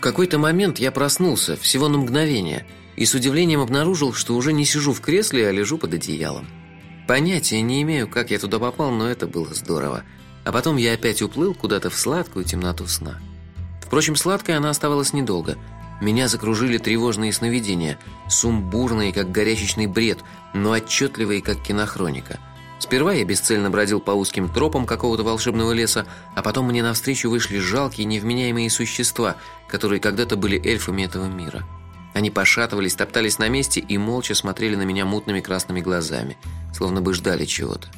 В какой-то момент я проснулся, всего на мгновение, и с удивлением обнаружил, что уже не сижу в кресле, а лежу под одеялом. Понятия не имею, как я туда попал, но это было здорово. А потом я опять уплыл куда-то в сладкую темноту сна. Впрочем, сладкой она оставалась недолго. Меня закружили тревожные сновидения, сумбурные, как горячечный бред, но отчетливые, как кинохроника. Сперва я бесцельно бродил по узким тропам какого-то волшебного леса, а потом мне навстречу вышли жалкие, невменяемые существа, которые когда-то были эльфами этого мира. Они пошатывались, топтались на месте и молча смотрели на меня мутными красными глазами, словно бы ждали чего-то.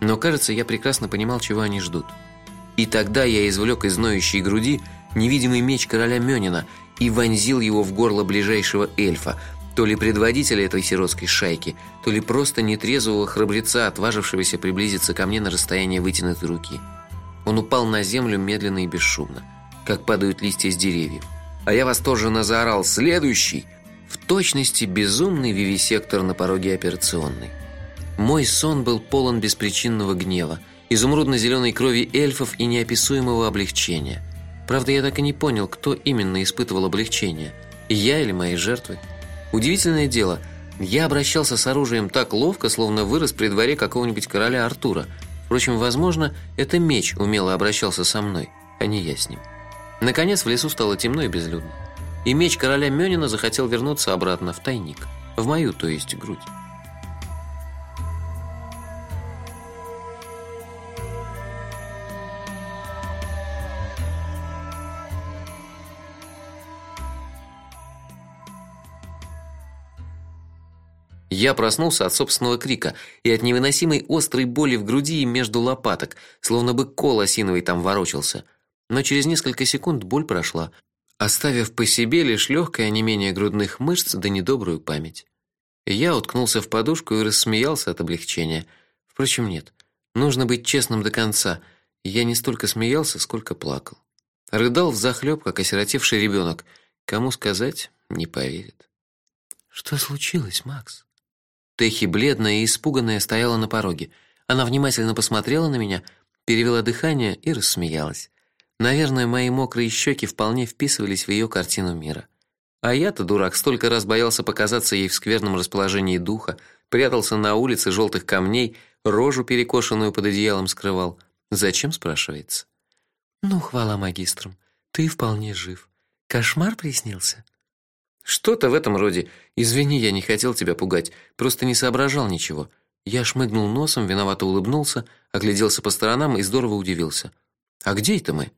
Но, кажется, я прекрасно понимал, чего они ждут. И тогда я извлек из ноющей груди невидимый меч короля Мёнина и вонзил его в горло ближайшего эльфа, то ли предводителя этой сиротской шайки, то ли просто нетрезвого храбреца, отважившегося приблизиться ко мне на расстояние вытянутой руки. Он упал на землю медленно и бесшумно, как падают листья с деревьев. А я восторженно заорал «Следующий!» В точности безумный вивисектор на пороге операционной. Мой сон был полон беспричинного гнева, изумрудно-зеленой крови эльфов и неописуемого облегчения. Правда, я так и не понял, кто именно испытывал облегчение – я или мои жертвы. Удивительное дело, я обращался с оружием так ловко, словно вырос при дворе какого-нибудь короля Артура. Впрочем, возможно, это меч умело обращался со мной, а не я с ним. Наконец в лесу стало темно и безлюдно. И меч короля Мёнина захотел вернуться обратно в тайник, в мою, то есть, грудь. Я проснулся от собственного крика и от невыносимой острой боли в груди и между лопаток, словно бы кол осиновый там ворочался. Но через несколько секунд боль прошла, оставив по себе лишь легкое онемение грудных мышц да недобрую память. Я уткнулся в подушку и рассмеялся от облегчения. Впрочем, нет. Нужно быть честным до конца. Я не столько смеялся, сколько плакал. Рыдал взахлёб, как осиротевший ребенок. Кому сказать, не поверит. Что случилось, Макс? Техи, бледная и испуганная, стояла на пороге. Она внимательно посмотрела на меня, перевела дыхание и рассмеялась. Наверное, мои мокрые щеки вполне вписывались в ее картину мира. А я-то дурак, столько раз боялся показаться ей в скверном расположении духа, прятался на улице желтых камней, рожу перекошенную под одеялом скрывал. Зачем, спрашивается? Ну, хвала магистрам. Ты вполне жив. Кошмар приснился? Что-то в этом роде. Извини, я не хотел тебя пугать, просто не соображал ничего. Я шмыгнул носом, виновато улыбнулся, огляделся по сторонам и здорово удивился. А где это мы?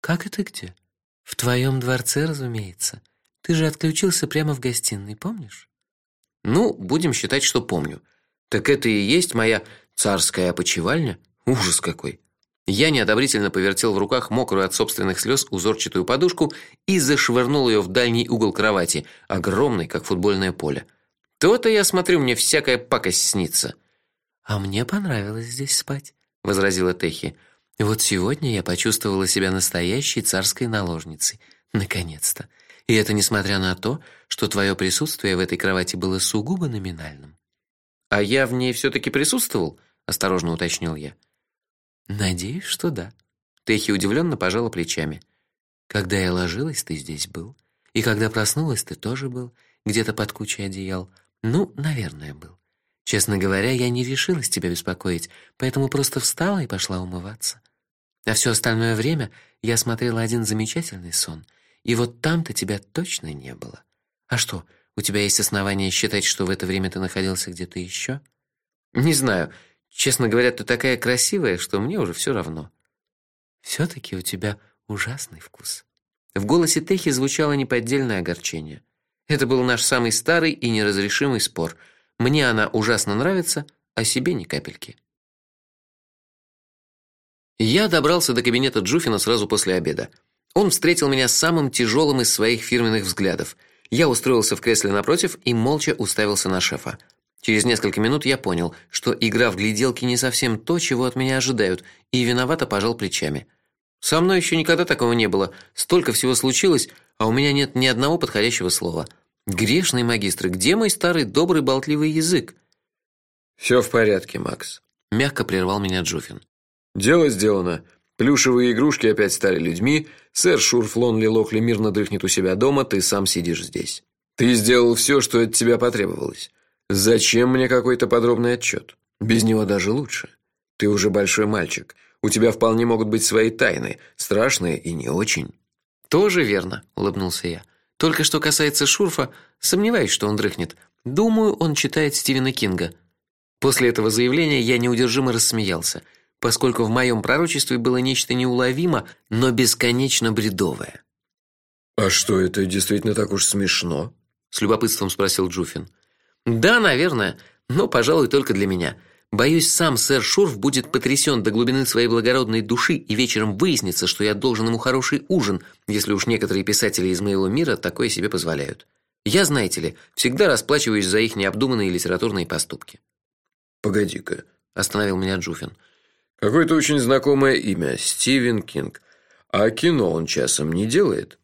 Как это где? В твоем дворце, разумеется. Ты же отключился прямо в гостиной, помнишь? Ну, будем считать, что помню. Так это и есть моя царская опочивальня? Ужас какой. Я неодобрительно повертел в руках мокрую от собственных слез узорчатую подушку и зашвырнул ее в дальний угол кровати, огромный, как футбольное поле. То-то я смотрю, мне всякая пакость снится. А мне понравилось здесь спать, возразила Техи. Вот сегодня я почувствовала себя настоящей царской наложницей, наконец-то. И это несмотря на то, что твое присутствие в этой кровати было сугубо номинальным. А я в ней все таки присутствовал, осторожно уточнил я. Надеюсь, что да. Техи удивленно пожала плечами. Когда я ложилась, ты здесь был, и когда проснулась, ты тоже был, где-то под кучей одеял. Ну, наверное, был. Честно говоря, я не решилась тебя беспокоить, поэтому просто встала и пошла умываться. А все остальное время я смотрела один замечательный сон, и вот там-то тебя точно не было. А что, у тебя есть основания считать, что в это время ты находился где-то еще? Не знаю. Честно говоря, ты такая красивая, что мне уже все равно. все таки у тебя ужасный вкус. В голосе Техи звучало неподдельное огорчение. Это был наш самый старый и неразрешимый спор. Мне она ужасно нравится, а себе ни капельки. Я добрался до кабинета Джуфина сразу после обеда. Он встретил меня самым тяжелым из своих фирменных взглядов. Я устроился в кресле напротив и молча уставился на шефа. Через несколько минут я понял, что игра в гляделки не совсем то, чего от меня ожидают, и виновато пожал плечами. Со мной еще никогда такого не было. Столько всего случилось, а у меня нет ни одного подходящего слова. Грешный магистр, где мой старый добрый болтливый язык? Все в порядке, Макс, мягко прервал меня Джуфин. Дело сделано. Плюшевые игрушки опять стали людьми, сэр Шурфлон Лилохли мирно дрыхнет у себя дома, ты сам сидишь здесь. Ты сделал все, что от тебя потребовалось. Зачем мне какой-то подробный отчет? Без него даже лучше. Ты уже большой мальчик. У тебя вполне могут быть свои тайны, страшные и не очень. Тоже верно, улыбнулся я. Только что касается Шурфа, сомневаюсь, что он дрыхнет. Думаю, он читает Стивена Кинга. После этого заявления я неудержимо рассмеялся, поскольку в моем пророчестве было нечто неуловимо, но бесконечно бредовое. А что это действительно так уж смешно? с любопытством спросил Джуфин. Да, наверное, но, пожалуй, только для меня. Боюсь, сам сэр Шурф будет потрясен до глубины своей благородной души, и вечером выяснится, что я должен ему хороший ужин, если уж некоторые писатели из моего мира такое себе позволяют. Я, знаете ли, всегда расплачиваюсь за их необдуманные литературные поступки. Погоди-ка, остановил меня Джуфин. Какое-то очень знакомое имя Стивен Кинг. А кино он часом не делает?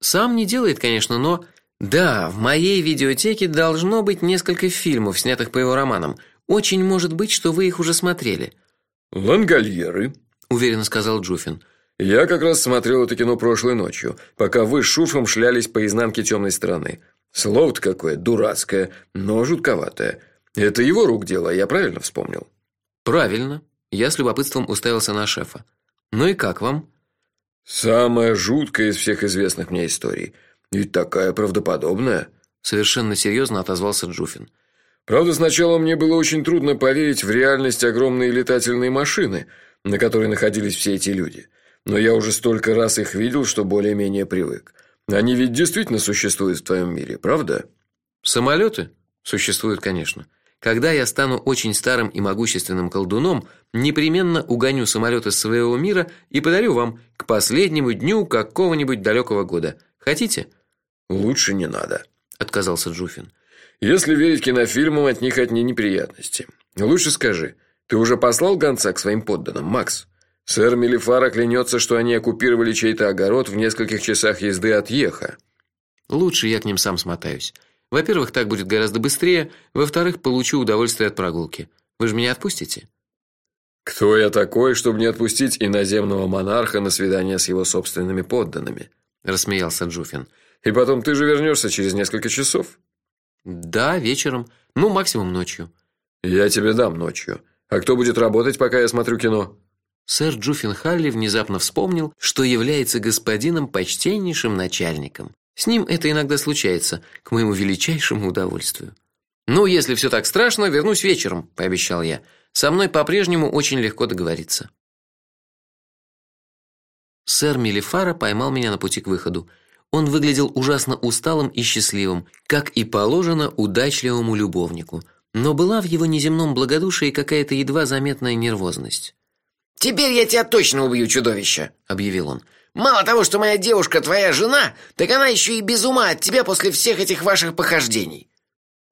Сам не делает, конечно, но да, в моей видеотеке должно быть несколько фильмов, снятых по его романам. Очень может быть, что вы их уже смотрели. Лангольеры, уверенно сказал Джуфин. Я как раз смотрел это кино прошлой ночью, пока вы с Шуфом шлялись по изнанке темной стороны. Слово-то какое дурацкое, но жутковатое. Это его рук дело, я правильно вспомнил? Правильно. Я с любопытством уставился на шефа. Ну и как вам? Самая жуткая из всех известных мне историй. И такая правдоподобная, совершенно серьезно отозвался Джуфин. Правда, сначала мне было очень трудно поверить в реальность огромной летательной машины, на которой находились все эти люди. Но я уже столько раз их видел, что более-менее привык. Они ведь действительно существуют в твоем мире, правда? Самолеты существуют, конечно. Когда я стану очень старым и могущественным колдуном, непременно угоню самолет из своего мира и подарю вам к последнему дню какого-нибудь далекого года. Хотите? Лучше не надо, отказался Джуфин. Если верить кинофильмам, от них одни неприятности. Лучше скажи, ты уже послал гонца к своим подданным, Макс? Сэр Мелифара клянется, что они оккупировали чей-то огород в нескольких часах езды от Еха. Лучше я к ним сам смотаюсь. Во-первых, так будет гораздо быстрее, во-вторых, получу удовольствие от прогулки. Вы же меня отпустите? Кто я такой, чтобы не отпустить иноземного монарха на свидание с его собственными подданными? рассмеялся Джуфин. И потом ты же вернешься через несколько часов. Да, вечером, ну, максимум ночью. Я тебе дам ночью. А кто будет работать, пока я смотрю кино? Сэр Джуфин Халли внезапно вспомнил, что является господином почтеннейшим начальником. С ним это иногда случается, к моему величайшему удовольствию. Ну, если все так страшно, вернусь вечером, пообещал я. Со мной по-прежнему очень легко договориться. Сэр Мелифара поймал меня на пути к выходу. Он выглядел ужасно усталым и счастливым, как и положено удачливому любовнику, но была в его неземном благодушии какая-то едва заметная нервозность. Теперь я тебя точно убью, чудовище, объявил он. Мало того, что моя девушка твоя жена, так она еще и без ума от тебя после всех этих ваших похождений.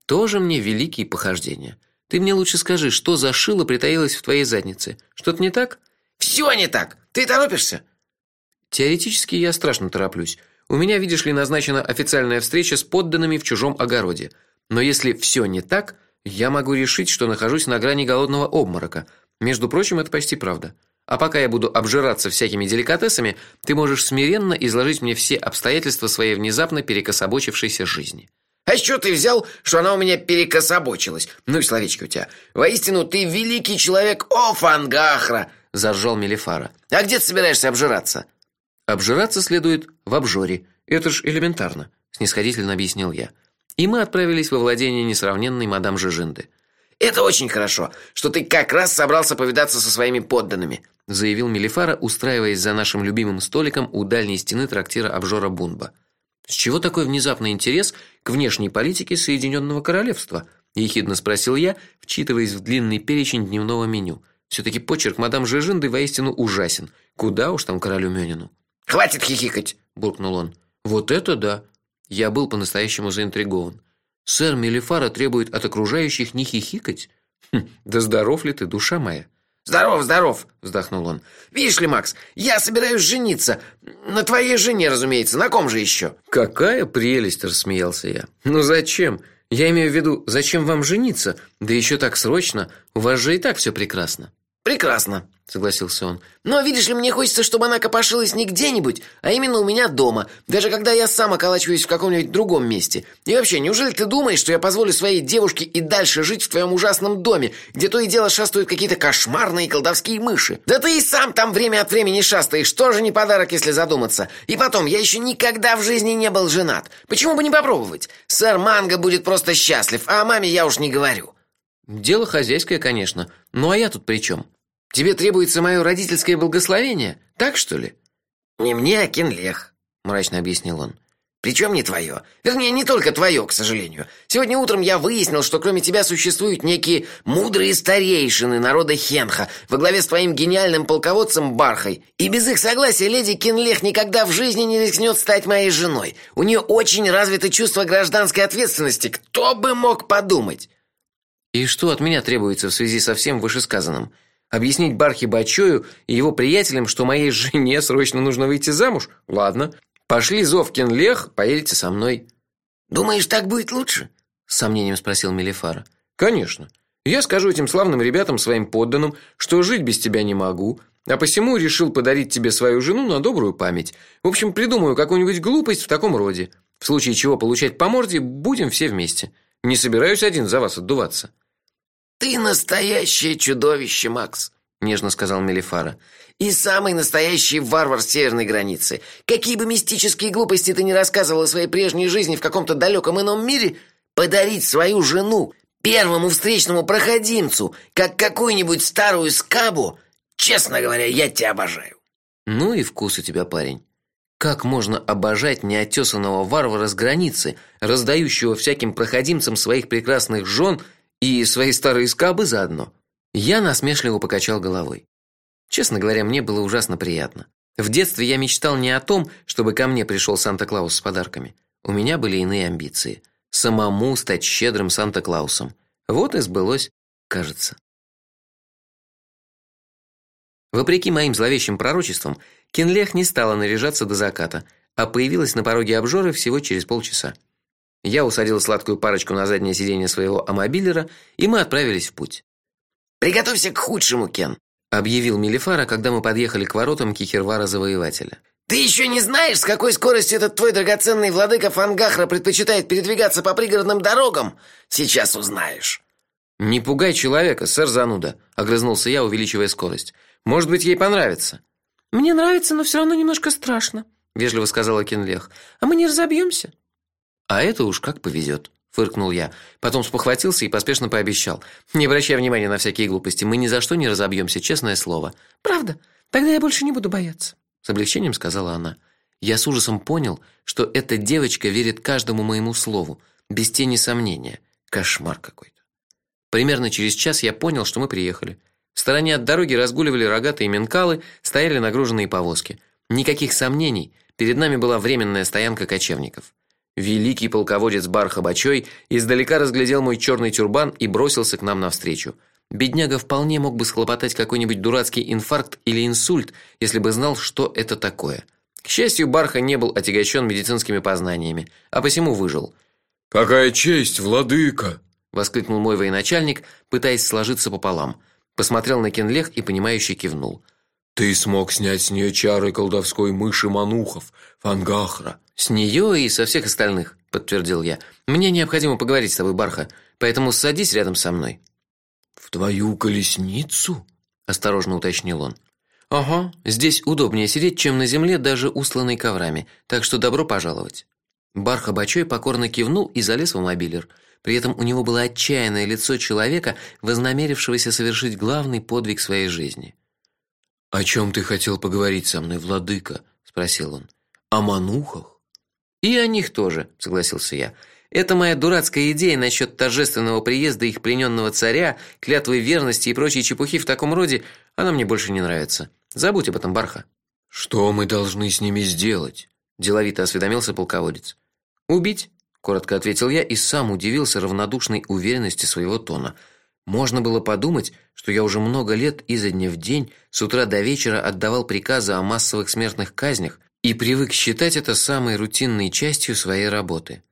Тоже мне великие похождения. Ты мне лучше скажи, что за шило притаилось в твоей заднице? Что-то не так? Все не так. Ты торопишься? Теоретически я страшно тороплюсь. У меня, видишь ли, назначена официальная встреча с подданными в чужом огороде. Но если все не так, я могу решить, что нахожусь на грани голодного обморока. Между прочим, это почти правда. А пока я буду обжираться всякими деликатесами, ты можешь смиренно изложить мне все обстоятельства своей внезапно перекособочившейся жизни. А что ты взял, что она у меня перекособочилась? Ну и словечки у тебя. Воистину ты великий человек, о Фангахра, заржал Мелифара. А где ты собираешься обжираться? Обжираться следует в обжоре. Это ж элементарно, снисходительно объяснил я. И мы отправились во владение несравненной мадам Жижинды. Это очень хорошо, что ты как раз собрался повидаться со своими подданными, заявил Мелифара, устраиваясь за нашим любимым столиком у дальней стены трактира обжора Бунба. С чего такой внезапный интерес к внешней политике Соединенного королевства? ехидно спросил я, вчитываясь в длинный перечень дневного меню. все таки почерк мадам Жижинды воистину ужасен. Куда уж там королю Мёнину. Хватит хихикать, буркнул он. Вот это да. Я был по-настоящему заинтригован. Сэр Мелифара требует от окружающих не хихикать. Хм, да здоров ли ты, душа моя? Здоров, здоров, вздохнул он. Видишь ли, Макс, я собираюсь жениться на твоей жене, разумеется. На ком же еще? Какая прелесть, рассмеялся я. Ну зачем? Я имею в виду, зачем вам жениться? Да еще так срочно. У вас же и так все прекрасно. Прекрасно, согласился он. Но видишь ли, мне хочется, чтобы она копошилась не где-нибудь, а именно у меня дома, даже когда я сам околачиваюсь в каком-нибудь другом месте. И вообще, неужели ты думаешь, что я позволю своей девушке и дальше жить в твоем ужасном доме, где то и дело шастают какие-то кошмарные колдовские мыши? Да ты и сам там время от времени шастаешь, тоже не подарок, если задуматься. И потом, я еще никогда в жизни не был женат. Почему бы не попробовать? Сэр Манго будет просто счастлив, а о маме я уж не говорю. Дело хозяйское, конечно. Ну а я тут при чем? Тебе требуется мое родительское благословение, так что ли? Не мне, а Кенлех, мрачно объяснил он. Причем не твое. Вернее, не только твое, к сожалению. Сегодня утром я выяснил, что кроме тебя существуют некие мудрые старейшины народа Хенха во главе с твоим гениальным полководцем Бархой. И без их согласия леди Кинлех никогда в жизни не рискнет стать моей женой. У нее очень развито чувство гражданской ответственности. Кто бы мог подумать? И что от меня требуется в связи со всем вышесказанным? Объяснить Бархи Бачою и его приятелям, что моей жене срочно нужно выйти замуж? Ладно. Пошли зов Кенлех, поедете со мной. Думаешь, так будет лучше? с сомнением спросил Мелифара. Конечно. Я скажу этим славным ребятам своим подданным, что жить без тебя не могу, а посему решил подарить тебе свою жену на добрую память. В общем, придумаю какую-нибудь глупость в таком роде. В случае чего получать по морде будем все вместе. Не собираюсь один за вас отдуваться. Ты настоящее чудовище, Макс, нежно сказал Мелифара. И самый настоящий варвар с северной границы. Какие бы мистические глупости ты ни рассказывал о своей прежней жизни в каком-то далеком ином мире, подарить свою жену первому встречному проходимцу, как какую-нибудь старую скабу, честно говоря, я тебя обожаю. Ну и вкус у тебя, парень. Как можно обожать неотесанного варвара с границы, раздающего всяким проходимцам своих прекрасных жен и свои старые скабы заодно. Я насмешливо покачал головой. Честно говоря, мне было ужасно приятно. В детстве я мечтал не о том, чтобы ко мне пришел Санта-Клаус с подарками. У меня были иные амбиции самому стать щедрым Санта-Клаусом. Вот и сбылось, кажется. Вопреки моим зловещим пророчествам, Кенлех не стала наряжаться до заката, а появилась на пороге обжоры всего через полчаса. Я усадил сладкую парочку на заднее сиденье своего амобилера, и мы отправились в путь. Приготовься к худшему, Кен, объявил Мелифара, когда мы подъехали к воротам Кихервара завоевателя. Ты еще не знаешь, с какой скоростью этот твой драгоценный владыка Фангахра предпочитает передвигаться по пригородным дорогам? Сейчас узнаешь. Не пугай человека, сэр Зануда, огрызнулся я, увеличивая скорость. Может быть, ей понравится. Мне нравится, но все равно немножко страшно, вежливо сказала Кенлех. А мы не разобьемся?» А это уж как повезет, фыркнул я. Потом спохватился и поспешно пообещал: "Не обращай внимания на всякие глупости, мы ни за что не разобьемся, честное слово". Правда? Тогда я больше не буду бояться, с облегчением сказала она. Я с ужасом понял, что эта девочка верит каждому моему слову, без тени сомнения. Кошмар какой-то. Примерно через час я понял, что мы приехали. В стороне от дороги разгуливали рогатые менкалы, стояли нагруженные повозки. Никаких сомнений, перед нами была временная стоянка кочевников. Великий полководец Барха Бачой издалека разглядел мой черный тюрбан и бросился к нам навстречу. Бедняга вполне мог бы схлопотать какой-нибудь дурацкий инфаркт или инсульт, если бы знал, что это такое. К счастью, Барха не был отягощен медицинскими познаниями, а посему выжил. Какая честь, владыка, воскликнул мой военачальник, пытаясь сложиться пополам. Посмотрел на Кенлех и понимающе кивнул. Ты смог снять с нее чары колдовской мыши Манухов, Фангахра. С нее и со всех остальных, подтвердил я. Мне необходимо поговорить с тобой, Барха, поэтому садись рядом со мной. В твою колесницу? осторожно уточнил он. Ага, здесь удобнее сидеть, чем на земле, даже устланной коврами. Так что добро пожаловать. Барха Бачой покорно кивнул и залез в мобилер. При этом у него было отчаянное лицо человека, вознамерившегося совершить главный подвиг своей жизни. О чем ты хотел поговорить со мной, владыка? спросил он. О манухах? И о них тоже, согласился я. Это моя дурацкая идея насчет торжественного приезда их плененного царя, клятвы верности и прочей чепухи в таком роде, она мне больше не нравится. Забудь об этом, Барха. Что мы должны с ними сделать? деловито осведомился полководец. Убить, коротко ответил я и сам удивился равнодушной уверенности своего тона. Можно было подумать, что я уже много лет изо дня в день, с утра до вечера отдавал приказы о массовых смертных казнях и привык считать это самой рутинной частью своей работы.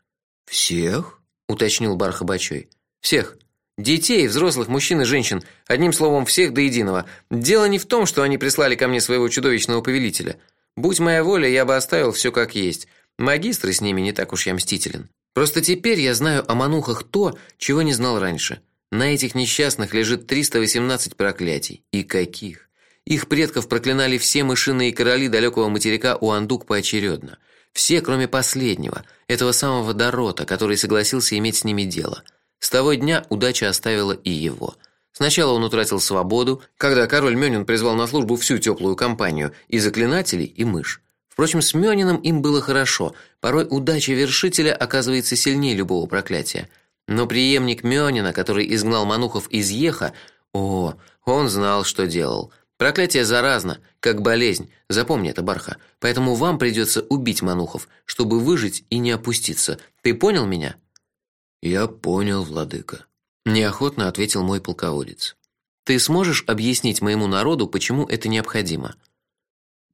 Всех? уточнил Бархабачой. Всех. Детей, взрослых, мужчин и женщин, одним словом, всех до единого. Дело не в том, что они прислали ко мне своего чудовищного повелителя. Будь моя воля, я бы оставил все как есть. Магистры с ними не так уж я мстителен. Просто теперь я знаю о манухах то, чего не знал раньше. На этих несчастных лежит 318 проклятий. И каких? Их предков проклинали все мышиные короли далекого материка Уандук поочередно. Все, кроме последнего, этого самого Дорота, который согласился иметь с ними дело. С того дня удача оставила и его. Сначала он утратил свободу, когда король Мёнин призвал на службу всю теплую компанию, и заклинателей, и мышь. Впрочем, с Мёнином им было хорошо. Порой удача вершителя оказывается сильнее любого проклятия. Но преемник Мёнина, который изгнал манухов из Еха, о, он знал, что делал. Проклятие заразно, как болезнь. Запомни это, Барха. Поэтому вам придется убить манухов, чтобы выжить и не опуститься. Ты понял меня? Я понял, владыка, неохотно ответил мой полководец. Ты сможешь объяснить моему народу, почему это необходимо?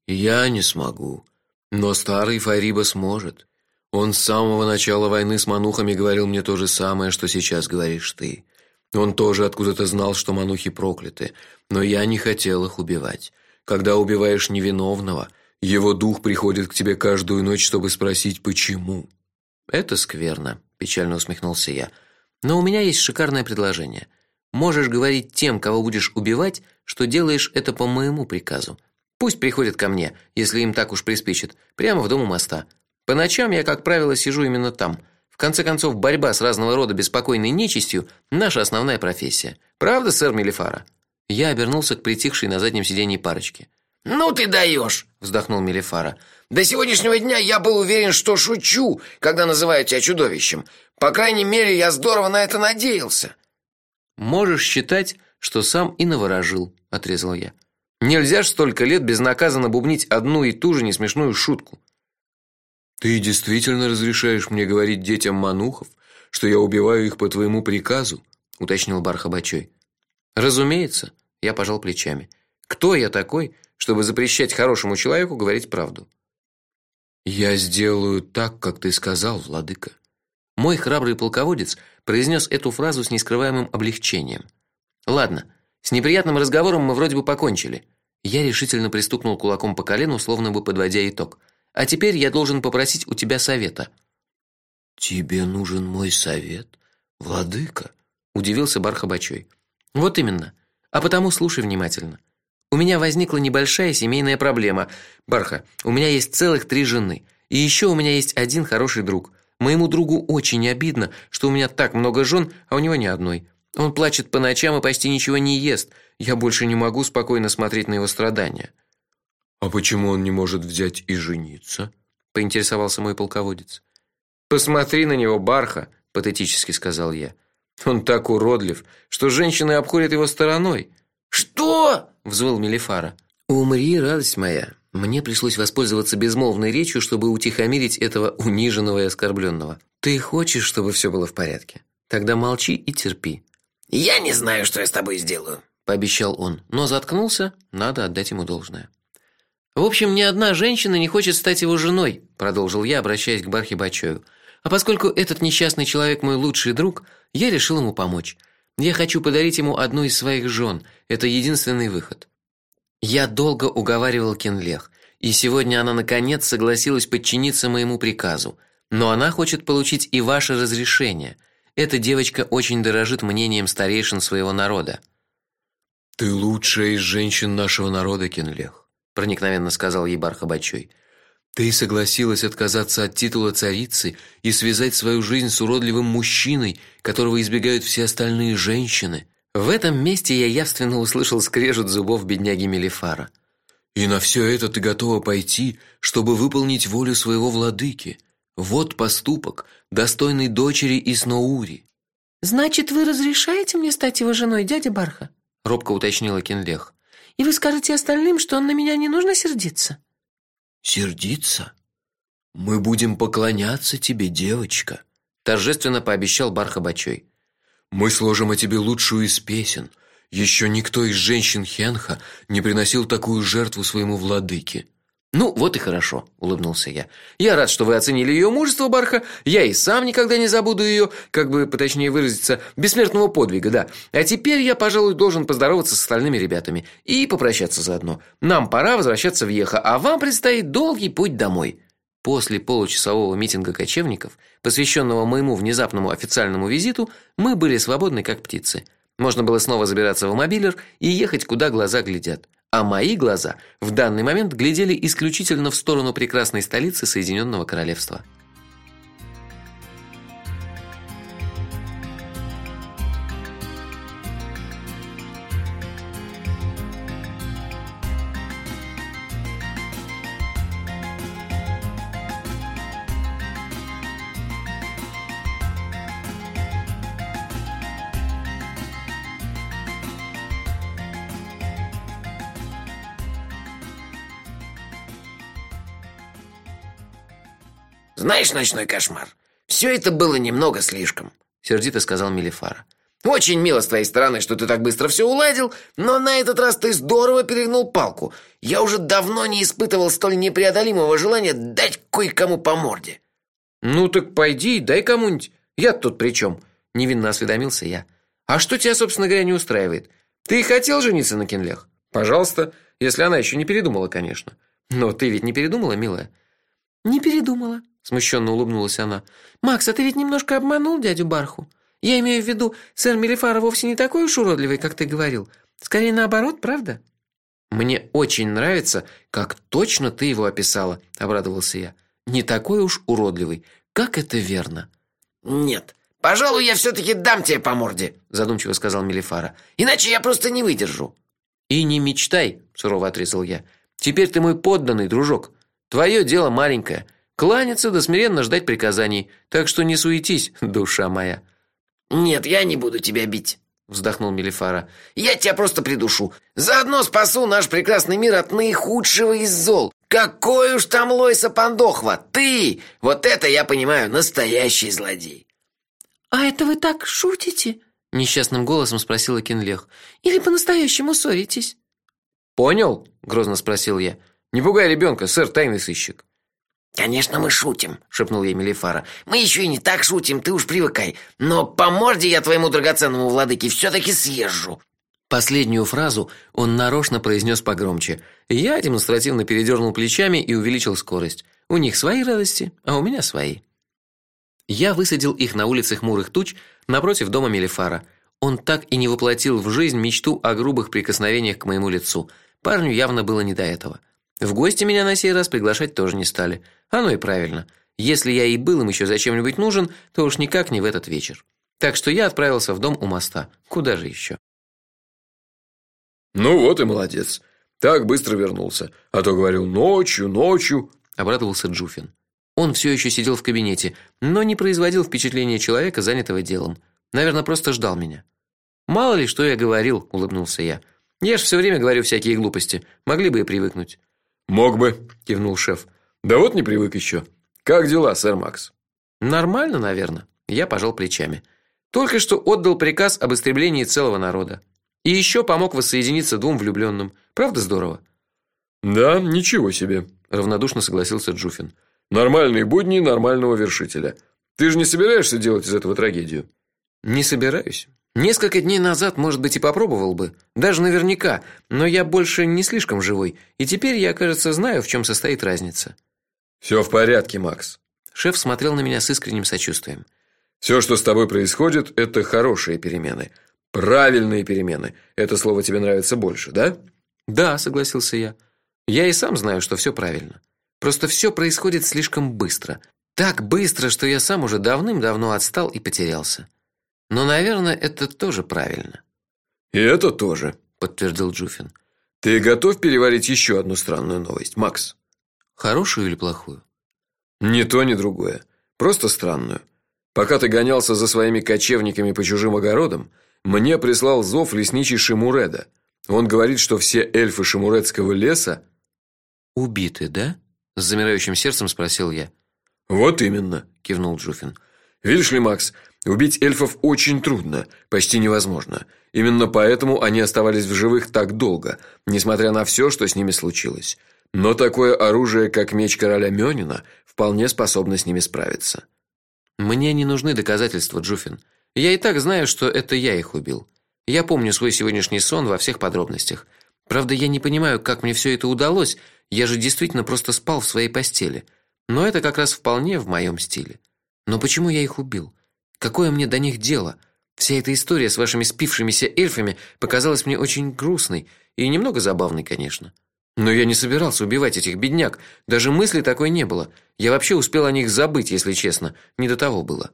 Я не смогу, но старый Фариба сможет. Он с самого начала войны с манухами говорил мне то же самое, что сейчас говоришь ты. Он тоже откуда-то знал, что манухи прокляты, но я не хотел их убивать. Когда убиваешь невиновного, его дух приходит к тебе каждую ночь, чтобы спросить почему. Это скверно, печально усмехнулся я. Но у меня есть шикарное предложение. Можешь говорить тем, кого будешь убивать, что делаешь это по моему приказу. Пусть приходят ко мне, если им так уж приспичит, прямо в дом у моста. По ночам я, как правило, сижу именно там. Конце концов, борьба с разного рода беспокойной нечистью наша основная профессия. Правда, сэр Мелифара? Я обернулся к притихшей на заднем сиденье парочке. Ну ты даешь, вздохнул Мелифара. До сегодняшнего дня я был уверен, что шучу, когда называю тебя чудовищем. По крайней мере, я здорово на это надеялся. Можешь считать, что сам и наворожил, отрезал я. Нельзя ж столько лет безнаказанно бубнить одну и ту же несмешную шутку. Ты действительно разрешаешь мне говорить детям манухов, что я убиваю их по твоему приказу? уточнил Бархабачой. Разумеется, я пожал плечами. Кто я такой, чтобы запрещать хорошему человеку говорить правду? Я сделаю так, как ты сказал, владыка. Мой храбрый полководец произнес эту фразу с нескрываемым облегчением. Ладно, с неприятным разговором мы вроде бы покончили. Я решительно пристукнул кулаком по колену, словно бы подводя итог. А теперь я должен попросить у тебя совета. Тебе нужен мой совет, владыка? удивился Бархабачой. Вот именно. А потому слушай внимательно. У меня возникла небольшая семейная проблема. Барха, у меня есть целых три жены, и еще у меня есть один хороший друг. Моему другу очень обидно, что у меня так много жен, а у него ни одной. Он плачет по ночам и почти ничего не ест. Я больше не могу спокойно смотреть на его страдания. А почему он не может взять и жениться? поинтересовался мой полководец. Посмотри на него, Барха, патетически сказал я. Он так уродлив, что женщины обходят его стороной. Что? взвыл Мелифара. Умри, радость моя. Мне пришлось воспользоваться безмолвной речью, чтобы утихомирить этого униженного и оскорбленного. Ты хочешь, чтобы все было в порядке? Тогда молчи и терпи. Я не знаю, что я с тобой сделаю, пообещал он, но заткнулся, надо отдать ему должное. В общем, ни одна женщина не хочет стать его женой, продолжил я, обращаясь к Бархи Бачою. А поскольку этот несчастный человек мой лучший друг, я решил ему помочь. Я хочу подарить ему одну из своих жен. Это единственный выход. Я долго уговаривал Кенлех, и сегодня она наконец согласилась подчиниться моему приказу. Но она хочет получить и ваше разрешение. Эта девочка очень дорожит мнением старейшин своего народа. Ты лучшая из женщин нашего народа, Кенлех проникновенно сказал ей Бархабачой. Ты согласилась отказаться от титула царицы и связать свою жизнь с уродливым мужчиной, которого избегают все остальные женщины. В этом месте я явственно услышал скрежет зубов бедняги Мелифара. И на все это ты готова пойти, чтобы выполнить волю своего владыки. Вот поступок, достойный дочери Исноури. Значит, вы разрешаете мне стать его женой, дядя Барха? робко уточнила Кенлех. И вы скажете остальным, что на меня не нужно сердиться? Сердиться? Мы будем поклоняться тебе, девочка, торжественно пообещал Бархабачой. Мы сложим о тебе лучшую из песен. Еще никто из женщин Хенха не приносил такую жертву своему владыке. Ну, вот и хорошо, улыбнулся я. Я рад, что вы оценили ее мужество, Барха. Я и сам никогда не забуду ее, как бы поточнее выразиться, бессмертного подвига, да. А теперь я, пожалуй, должен поздороваться с остальными ребятами и попрощаться заодно. Нам пора возвращаться в Ехо, а вам предстоит долгий путь домой. После получасового митинга кочевников, посвященного моему внезапному официальному визиту, мы были свободны как птицы. Можно было снова забираться в мобилер и ехать куда глаза глядят а мои глаза в данный момент глядели исключительно в сторону прекрасной столицы Соединенного Королевства. Знаешь, ночной кошмар, все это было немного слишком, сердито сказал Мелифара. Очень мило с твоей стороны, что ты так быстро все уладил, но на этот раз ты здорово перегнул палку. Я уже давно не испытывал столь непреодолимого желания дать кое-кому по морде. Ну так пойди, дай кому-нибудь. Я тут при чем? Невинно осведомился я. А что тебя, собственно говоря, не устраивает? Ты хотел жениться на Кенлех? Пожалуйста, если она еще не передумала, конечно. Но ты ведь не передумала, милая? Не передумала, смущенно улыбнулась она. Макс, а ты ведь немножко обманул дядю Барху. Я имею в виду, сэр Мелифара вовсе не такой уж уродливый, как ты говорил. Скорее наоборот, правда? Мне очень нравится, как точно ты его описала, обрадовался я. Не такой уж уродливый. Как это верно? Нет. Пожалуй, я все таки дам тебе по морде, задумчиво сказал Мелифара. Иначе я просто не выдержу. И не мечтай, сурово отрезал я. Теперь ты мой подданный, дружок. Твое дело маленькое кланяться да смиренно ждать приказаний. Так что не суетись, душа моя. Нет, я не буду тебя бить, вздохнул Мелифара. Я тебя просто придушу. Заодно спасу наш прекрасный мир от наихудшего из зол. Какой уж там Лойса Пандохва, ты! Вот это я понимаю, настоящий злодей. А это вы так шутите? несчастным голосом спросила Кинлех. Или по-настоящему ссоритесь? Понял? грозно спросил я. Не пугай ребенка, сэр, тайный сыщик. Конечно, мы шутим, шепнул ей Мелифара. Мы еще и не так шутим, ты уж привыкай. Но по морде я твоему драгоценному владыке все таки съезжу. Последнюю фразу он нарочно произнес погромче. Я демонстративно передернул плечами и увеличил скорость. У них свои радости, а у меня свои. Я высадил их на улице Хмурых туч напротив дома Мелифара. Он так и не воплотил в жизнь мечту о грубых прикосновениях к моему лицу. Парню явно было не до этого. В гости меня на сей раз приглашать тоже не стали. Оно и правильно. Если я и был им еще зачем-нибудь нужен, то уж никак не в этот вечер. Так что я отправился в дом у моста. Куда же еще? Ну вот и молодец. Так быстро вернулся. А то говорил ночью, ночью, обрадовался Джуфин. Он все еще сидел в кабинете, но не производил впечатления человека, занятого делом. Наверное, просто ждал меня. Мало ли, что я говорил, улыбнулся я. Я ж все время говорю всякие глупости. Могли бы и привыкнуть. Мог бы, кивнул шеф. Да вот не привык еще. Как дела, сэр Макс? Нормально, наверное. Я пожал плечами. Только что отдал приказ об истреблении целого народа. И еще помог воссоединиться двум влюбленным. Правда здорово? Да, ничего себе, равнодушно согласился Джуфин. Нормальные будни нормального вершителя. Ты же не собираешься делать из этого трагедию? Не собираюсь. Несколько дней назад, может быть, и попробовал бы, даже наверняка, но я больше не слишком живой, и теперь я, кажется, знаю, в чем состоит разница. Все в порядке, Макс. Шеф смотрел на меня с искренним сочувствием. Все, что с тобой происходит, это хорошие перемены, правильные перемены. Это слово тебе нравится больше, да? Да, согласился я. Я и сам знаю, что все правильно. Просто все происходит слишком быстро. Так быстро, что я сам уже давным-давно отстал и потерялся. Но, наверное, это тоже правильно. И это тоже, подтвердил Джуфин. Ты готов переварить еще одну странную новость, Макс? Хорошую или плохую? Ни то, ни другое. Просто странную. Пока ты гонялся за своими кочевниками по чужим огородам, мне прислал зов лесничий Шимуреда. Он говорит, что все эльфы Шимуредского леса убиты, да? С замирающим сердцем спросил я. Вот именно, кивнул Джуфин. Видишь ли, Макс, Убить эльфов очень трудно, почти невозможно. Именно поэтому они оставались в живых так долго, несмотря на все, что с ними случилось. но такое оружие, как меч короля Мёнина, вполне способно с ними справиться. Мне не нужны доказательства, Джуфин. Я и так знаю, что это я их убил. Я помню свой сегодняшний сон во всех подробностях. Правда, я не понимаю, как мне все это удалось. Я же действительно просто спал в своей постели. Но это как раз вполне в моем стиле. Но почему я их убил? Какое мне до них дело? Вся эта история с вашими спившимися эльфами показалась мне очень грустной и немного забавной, конечно. Но я не собирался убивать этих бедняк, даже мысли такой не было. Я вообще успел о них забыть, если честно. Не до того было.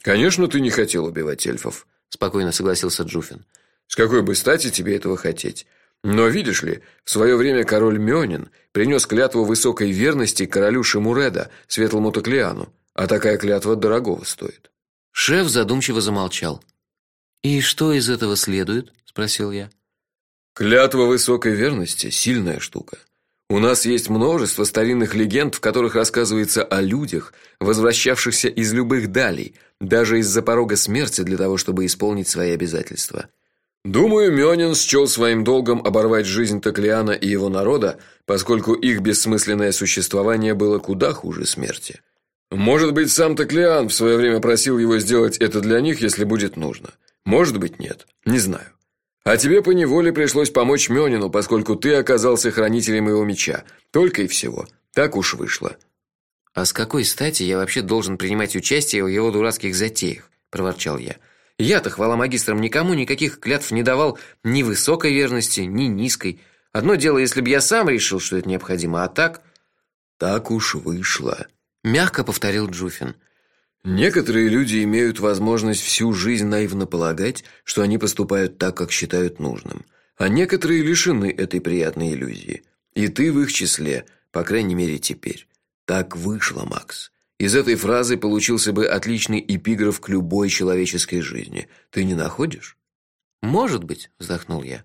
Конечно, ты не хотел убивать эльфов, спокойно согласился Джуфин. С какой бы стати тебе этого хотеть? Но видишь ли, в свое время король Мёнин принес клятву высокой верности королю Шимуреда, светлому Таклиану, а такая клятва дорогого стоит. Шеф задумчиво замолчал. И что из этого следует? спросил я. Клятва высокой верности сильная штука. У нас есть множество старинных легенд, в которых рассказывается о людях, возвращавшихся из любых далей, даже из-за порога смерти для того, чтобы исполнить свои обязательства. Думаю, Мёнин счел своим долгом оборвать жизнь Таклиана и его народа, поскольку их бессмысленное существование было куда хуже смерти. Может быть, сам Таклиан в свое время просил его сделать это для них, если будет нужно. Может быть, нет. Не знаю. А тебе по неволе пришлось помочь Мёнину, поскольку ты оказался хранителем его меча. Только и всего. Так уж вышло. А с какой стати я вообще должен принимать участие в его дурацких затеях, проворчал я. Я-то хвала магистрам никому никаких клятв не давал ни высокой верности, ни низкой. Одно дело, если бы я сам решил, что это необходимо, а так так уж вышло, мягко повторил Джуфин. Некоторые люди имеют возможность всю жизнь наивно полагать, что они поступают так, как считают нужным, а некоторые лишены этой приятной иллюзии. И ты в их числе, по крайней мере, теперь. Так вышло, Макс. Из этой фразы получился бы отличный эпиграф к любой человеческой жизни. Ты не находишь? Может быть, вздохнул я.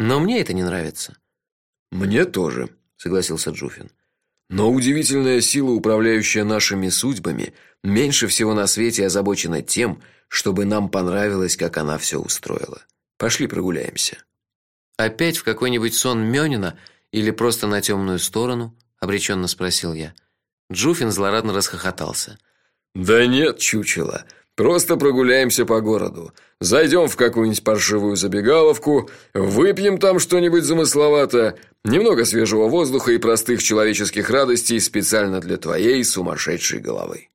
Но мне это не нравится. Мне тоже, согласился Джуфин. Но удивительная сила, управляющая нашими судьбами, меньше всего на свете озабочена тем, чтобы нам понравилось, как она все устроила. Пошли прогуляемся. Опять в какой-нибудь сон Мёнина или просто на темную сторону? обреченно спросил я. Джуфин злорадно расхохотался. Да нет, чучело. Просто прогуляемся по городу. Зайдем в какую-нибудь паршивую забегаловку, выпьем там что-нибудь замысловато, немного свежего воздуха и простых человеческих радостей специально для твоей сумасшедшей головы.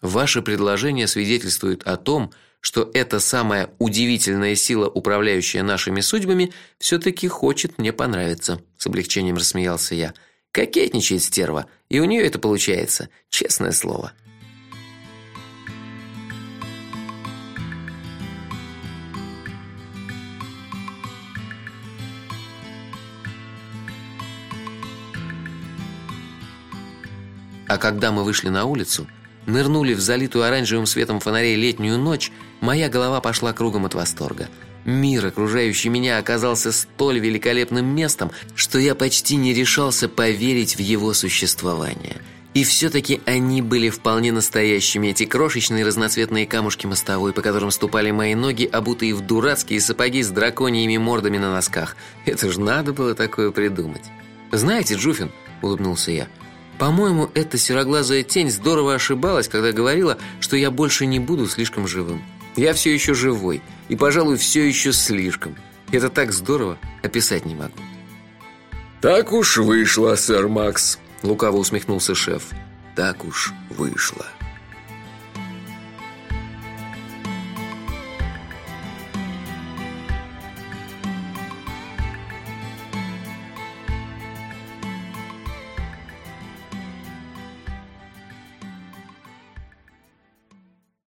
Ваше предложение свидетельствует о том, что эта самая удивительная сила, управляющая нашими судьбами, все таки хочет мне понравиться, с облегчением рассмеялся я. Кокетничает стерва, и у нее это получается, честное слово. А когда мы вышли на улицу, нырнули в залитую оранжевым светом фонарей летнюю ночь, моя голова пошла кругом от восторга. Мир, окружающий меня, оказался столь великолепным местом, что я почти не решался поверить в его существование. И все таки они были вполне настоящими, эти крошечные разноцветные камушки мостовой, по которым ступали мои ноги, обутые в дурацкие сапоги с драконьими мордами на носках. Это ж надо было такое придумать. Знаете, Джуфин, улыбнулся я. По-моему, эта сероглазая тень здорово ошибалась, когда говорила, что я больше не буду слишком живым. Я все еще живой, и, пожалуй, все еще слишком. Это так здорово, описать не могу. Так уж вышло, сэр Макс, лукаво усмехнулся шеф. Так уж вышло.